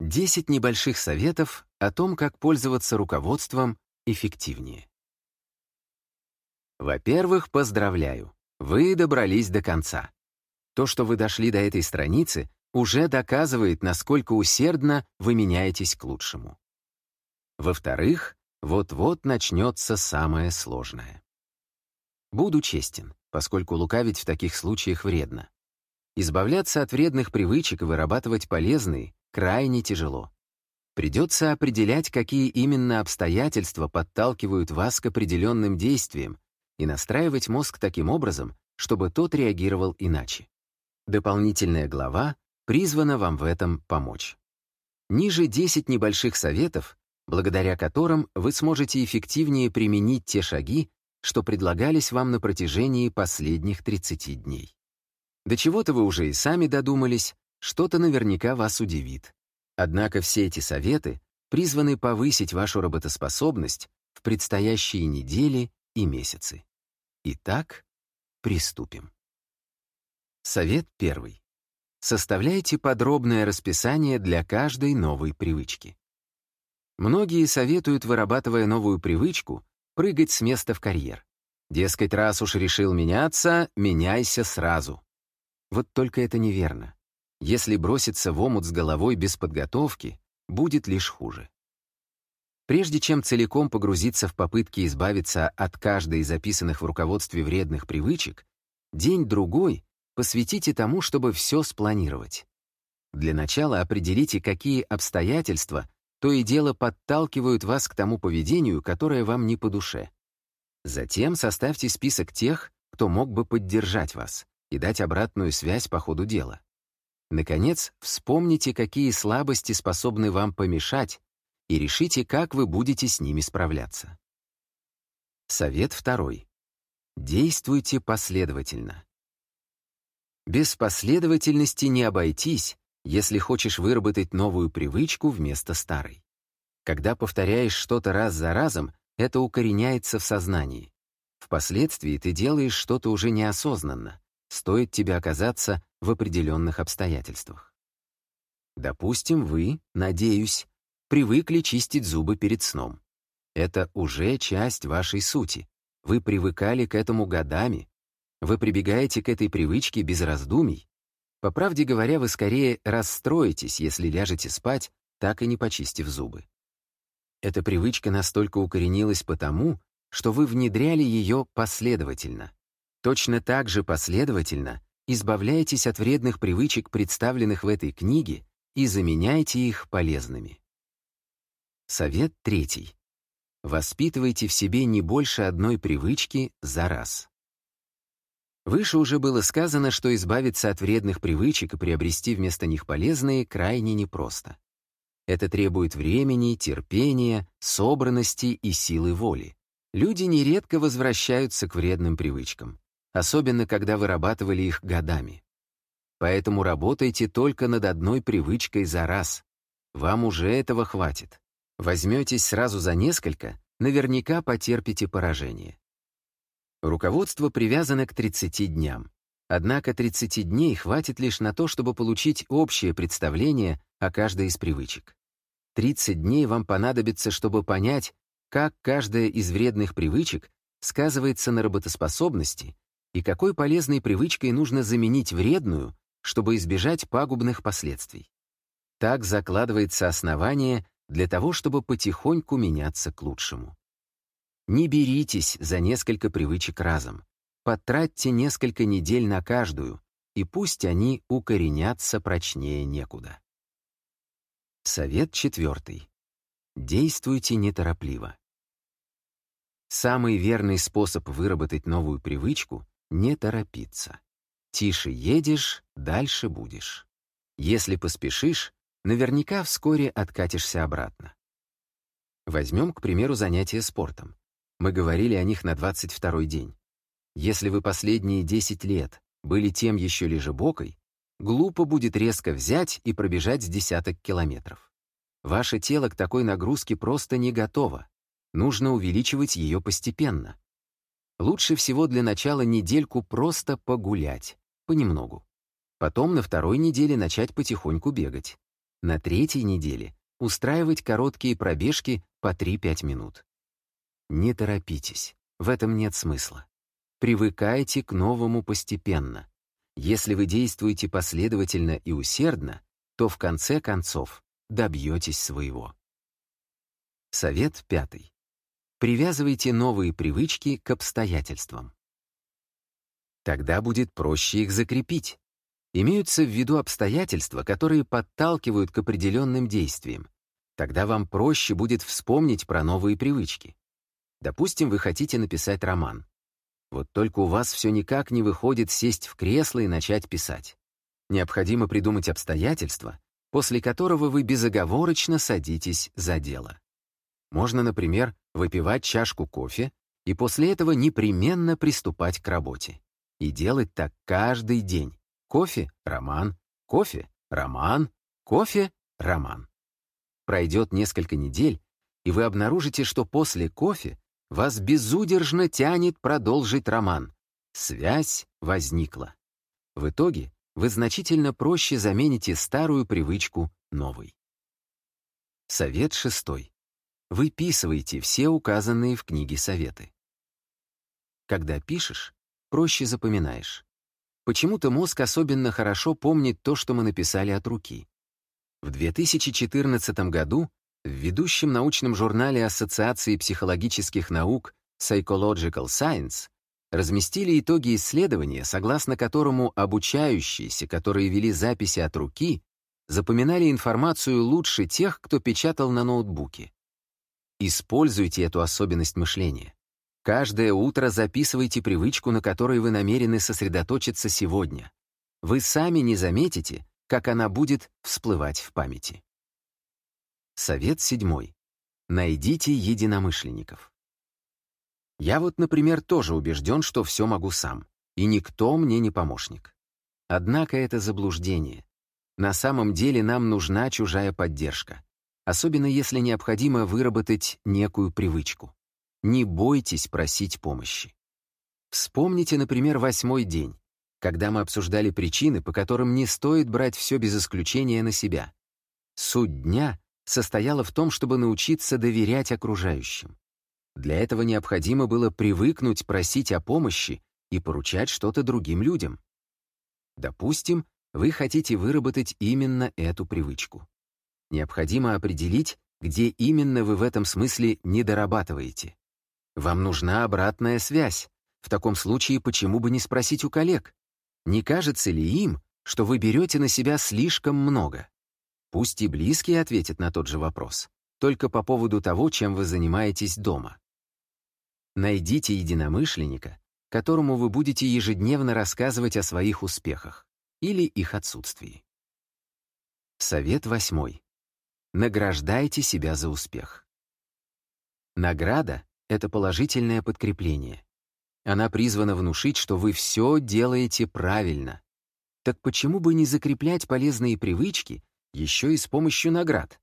10 небольших советов о том, как пользоваться руководством эффективнее. Во-первых, поздравляю, вы добрались до конца. То, что вы дошли до этой страницы, уже доказывает, насколько усердно вы меняетесь к лучшему. Во-вторых, вот-вот начнется самое сложное. Буду честен, поскольку лукавить в таких случаях вредно. Избавляться от вредных привычек и вырабатывать полезные крайне тяжело. Придется определять, какие именно обстоятельства подталкивают вас к определенным действиям и настраивать мозг таким образом, чтобы тот реагировал иначе. Дополнительная глава призвана вам в этом помочь. Ниже 10 небольших советов, благодаря которым вы сможете эффективнее применить те шаги, что предлагались вам на протяжении последних 30 дней. До чего-то вы уже и сами додумались, что-то наверняка вас удивит. Однако все эти советы призваны повысить вашу работоспособность в предстоящие недели и месяцы. Итак, приступим. Совет первый. Составляйте подробное расписание для каждой новой привычки. Многие советуют, вырабатывая новую привычку, прыгать с места в карьер. Дескать, раз уж решил меняться, меняйся сразу. Вот только это неверно. Если броситься в омут с головой без подготовки, будет лишь хуже. Прежде чем целиком погрузиться в попытки избавиться от каждой из записанных в руководстве вредных привычек, день-другой посвятите тому, чтобы все спланировать. Для начала определите, какие обстоятельства то и дело подталкивают вас к тому поведению, которое вам не по душе. Затем составьте список тех, кто мог бы поддержать вас и дать обратную связь по ходу дела. Наконец, вспомните, какие слабости способны вам помешать, и решите, как вы будете с ними справляться. Совет второй. Действуйте последовательно. Без последовательности не обойтись, если хочешь выработать новую привычку вместо старой. Когда повторяешь что-то раз за разом, это укореняется в сознании. Впоследствии ты делаешь что-то уже неосознанно, стоит тебе оказаться в определенных обстоятельствах. Допустим, вы, надеюсь, привыкли чистить зубы перед сном. Это уже часть вашей сути. Вы привыкали к этому годами. Вы прибегаете к этой привычке без раздумий. По правде говоря, вы скорее расстроитесь, если ляжете спать, так и не почистив зубы. Эта привычка настолько укоренилась потому, что вы внедряли ее последовательно. Точно так же последовательно избавляйтесь от вредных привычек, представленных в этой книге, и заменяйте их полезными. Совет третий. Воспитывайте в себе не больше одной привычки за раз. Выше уже было сказано, что избавиться от вредных привычек и приобрести вместо них полезные крайне непросто. Это требует времени, терпения, собранности и силы воли. Люди нередко возвращаются к вредным привычкам особенно когда вырабатывали их годами. Поэтому работайте только над одной привычкой за раз. Вам уже этого хватит. Возьметесь сразу за несколько, наверняка потерпите поражение. Руководство привязано к 30 дням. Однако 30 дней хватит лишь на то, чтобы получить общее представление о каждой из привычек. 30 дней вам понадобится, чтобы понять, как каждая из вредных привычек сказывается на работоспособности и какой полезной привычкой нужно заменить вредную, чтобы избежать пагубных последствий. Так закладывается основание для того, чтобы потихоньку меняться к лучшему. Не беритесь за несколько привычек разом. Потратьте несколько недель на каждую, и пусть они укоренятся прочнее некуда. Совет четвертый. Действуйте неторопливо. Самый верный способ выработать новую привычку не торопиться. Тише едешь, дальше будешь. Если поспешишь, наверняка вскоре откатишься обратно. Возьмем, к примеру, занятия спортом. Мы говорили о них на 22-й день. Если вы последние 10 лет были тем еще лежебокой, глупо будет резко взять и пробежать с десяток километров. Ваше тело к такой нагрузке просто не готово. Нужно увеличивать ее постепенно. Лучше всего для начала недельку просто погулять, понемногу. Потом на второй неделе начать потихоньку бегать. на третьей неделе устраивать короткие пробежки по 3-5 минут. Не торопитесь, в этом нет смысла. Привыкайте к новому постепенно. Если вы действуете последовательно и усердно, то в конце концов добьетесь своего. Совет пятый. Привязывайте новые привычки к обстоятельствам. Тогда будет проще их закрепить. Имеются в виду обстоятельства, которые подталкивают к определенным действиям. Тогда вам проще будет вспомнить про новые привычки. Допустим, вы хотите написать роман. Вот только у вас все никак не выходит сесть в кресло и начать писать. Необходимо придумать обстоятельства, после которого вы безоговорочно садитесь за дело. Можно, например, выпивать чашку кофе и после этого непременно приступать к работе. И делать так каждый день. Кофе — роман, кофе — роман, кофе — роман. Пройдет несколько недель, и вы обнаружите, что после кофе вас безудержно тянет продолжить роман. Связь возникла. В итоге вы значительно проще замените старую привычку новой. Совет шестой. Выписывайте все указанные в книге советы. Когда пишешь, проще запоминаешь. Почему-то мозг особенно хорошо помнит то, что мы написали от руки. В 2014 году в ведущем научном журнале Ассоциации психологических наук Psychological Science разместили итоги исследования, согласно которому обучающиеся, которые вели записи от руки, запоминали информацию лучше тех, кто печатал на ноутбуке. Используйте эту особенность мышления. Каждое утро записывайте привычку, на которой вы намерены сосредоточиться сегодня. Вы сами не заметите, как она будет всплывать в памяти. Совет седьмой. Найдите единомышленников. Я вот, например, тоже убежден, что все могу сам, и никто мне не помощник. Однако это заблуждение. На самом деле нам нужна чужая поддержка, особенно если необходимо выработать некую привычку. Не бойтесь просить помощи. Вспомните, например, восьмой день, когда мы обсуждали причины, по которым не стоит брать все без исключения на себя. Суть дня состояла в том, чтобы научиться доверять окружающим. Для этого необходимо было привыкнуть просить о помощи и поручать что-то другим людям. Допустим, вы хотите выработать именно эту привычку. Необходимо определить, где именно вы в этом смысле не дорабатываете. Вам нужна обратная связь. В таком случае почему бы не спросить у коллег? Не кажется ли им, что вы берете на себя слишком много? Пусть и близкие ответят на тот же вопрос, только по поводу того, чем вы занимаетесь дома. Найдите единомышленника, которому вы будете ежедневно рассказывать о своих успехах или их отсутствии. Совет восьмой. Награждайте себя за успех. Награда — это положительное подкрепление. Она призвана внушить, что вы все делаете правильно. Так почему бы не закреплять полезные привычки еще и с помощью наград?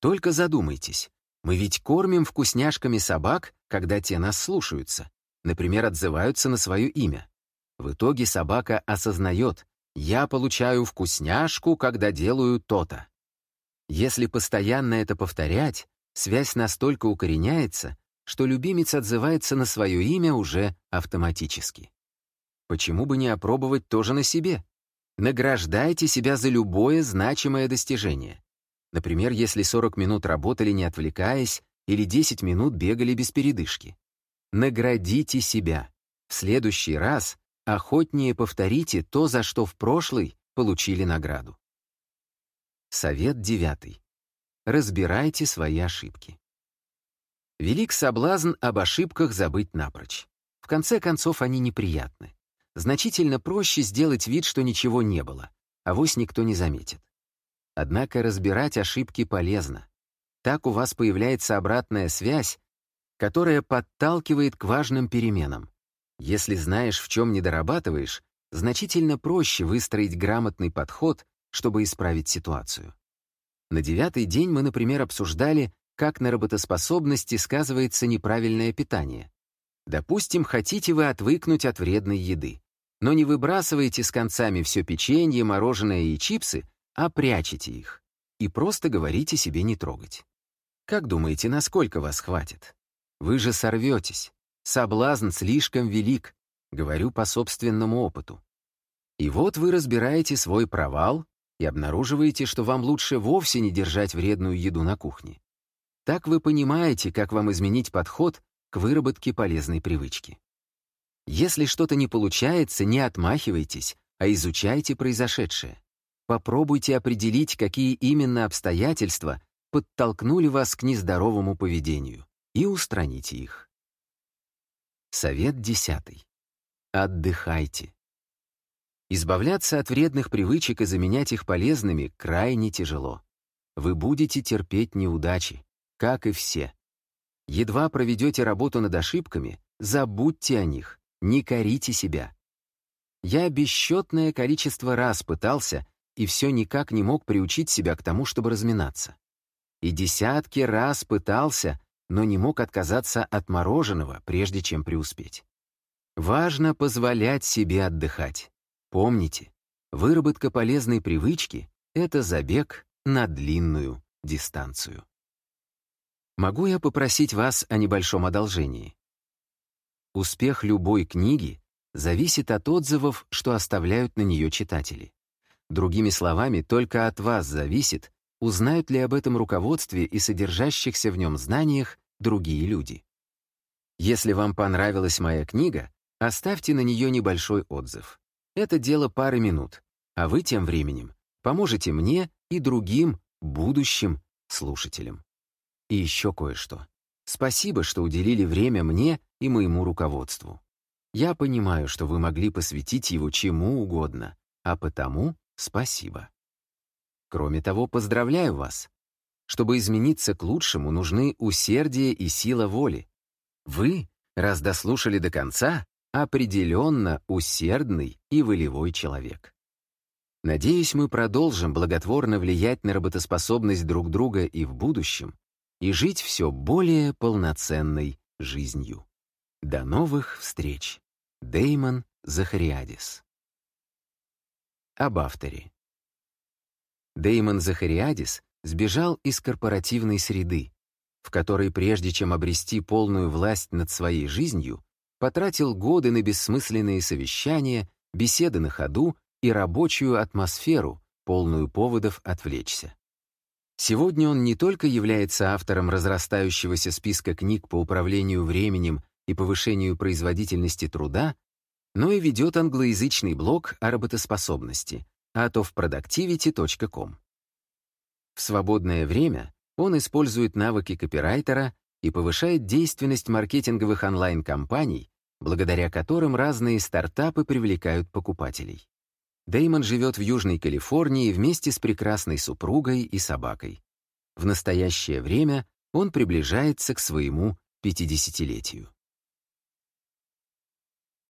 Только задумайтесь, мы ведь кормим вкусняшками собак, когда те нас слушаются, например, отзываются на свое имя. В итоге собака осознает, я получаю вкусняшку, когда делаю то-то. Если постоянно это повторять, связь настолько укореняется, что любимец отзывается на свое имя уже автоматически. Почему бы не опробовать тоже на себе? Награждайте себя за любое значимое достижение. Например, если 40 минут работали не отвлекаясь или 10 минут бегали без передышки. Наградите себя. В следующий раз охотнее повторите то, за что в прошлый получили награду. Совет девятый. Разбирайте свои ошибки. Велик соблазн об ошибках забыть напрочь. В конце концов, они неприятны. Значительно проще сделать вид, что ничего не было, а вось никто не заметит. Однако разбирать ошибки полезно. Так у вас появляется обратная связь, которая подталкивает к важным переменам. Если знаешь, в чем не дорабатываешь, значительно проще выстроить грамотный подход, чтобы исправить ситуацию. На девятый день мы, например, обсуждали, как на работоспособности сказывается неправильное питание. Допустим, хотите вы отвыкнуть от вредной еды, но не выбрасываете с концами все печенье, мороженое и чипсы, а прячете их. и просто говорите себе не трогать. Как думаете, насколько вас хватит? Вы же сорветесь. Соблазн слишком велик, говорю по собственному опыту. И вот вы разбираете свой провал и обнаруживаете, что вам лучше вовсе не держать вредную еду на кухне. Так вы понимаете, как вам изменить подход к выработке полезной привычки. Если что-то не получается, не отмахивайтесь, а изучайте произошедшее. Попробуйте определить, какие именно обстоятельства подтолкнули вас к нездоровому поведению, и устраните их. Совет десятый. Отдыхайте. Избавляться от вредных привычек и заменять их полезными крайне тяжело. Вы будете терпеть неудачи, как и все. Едва проведете работу над ошибками, забудьте о них, не корите себя. Я бесчетное количество раз пытался и все никак не мог приучить себя к тому, чтобы разминаться. И десятки раз пытался, но не мог отказаться от мороженого, прежде чем преуспеть. Важно позволять себе отдыхать. Помните, выработка полезной привычки — это забег на длинную дистанцию. Могу я попросить вас о небольшом одолжении? Успех любой книги зависит от отзывов, что оставляют на нее читатели. Другими словами, только от вас зависит, узнают ли об этом руководстве и содержащихся в нем знаниях другие люди. Если вам понравилась моя книга, оставьте на нее небольшой отзыв. Это дело пары минут, а вы тем временем поможете мне и другим будущим слушателям. И еще кое-что. Спасибо, что уделили время мне и моему руководству. Я понимаю, что вы могли посвятить его чему угодно, а потому спасибо. Кроме того, поздравляю вас. Чтобы измениться к лучшему, нужны усердие и сила воли. Вы, раз дослушали до конца, определенно усердный и волевой человек. Надеюсь, мы продолжим благотворно влиять на работоспособность друг друга и в будущем, и жить все более полноценной жизнью. До новых встреч. Деймон Захариадис. Об авторе. Деймон Захариадис сбежал из корпоративной среды, в которой прежде чем обрести полную власть над своей жизнью, потратил годы на бессмысленные совещания, беседы на ходу и рабочую атмосферу, полную поводов отвлечься. Сегодня он не только является автором разрастающегося списка книг по управлению временем и повышению производительности труда, но и ведет англоязычный блог о работоспособности artofproductivity.com. В свободное время он использует навыки копирайтера и повышает действенность маркетинговых онлайн-компаний, благодаря которым разные стартапы привлекают покупателей. Дэймон живет в Южной Калифорнии вместе с прекрасной супругой и собакой. В настоящее время он приближается к своему 50-летию.